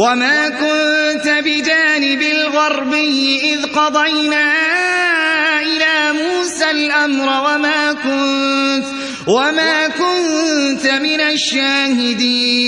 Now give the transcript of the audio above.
وما كنت بجانب الغربي إذ قضينا إلى موسى الأمر وما كنت, وما كنت من الشاهدين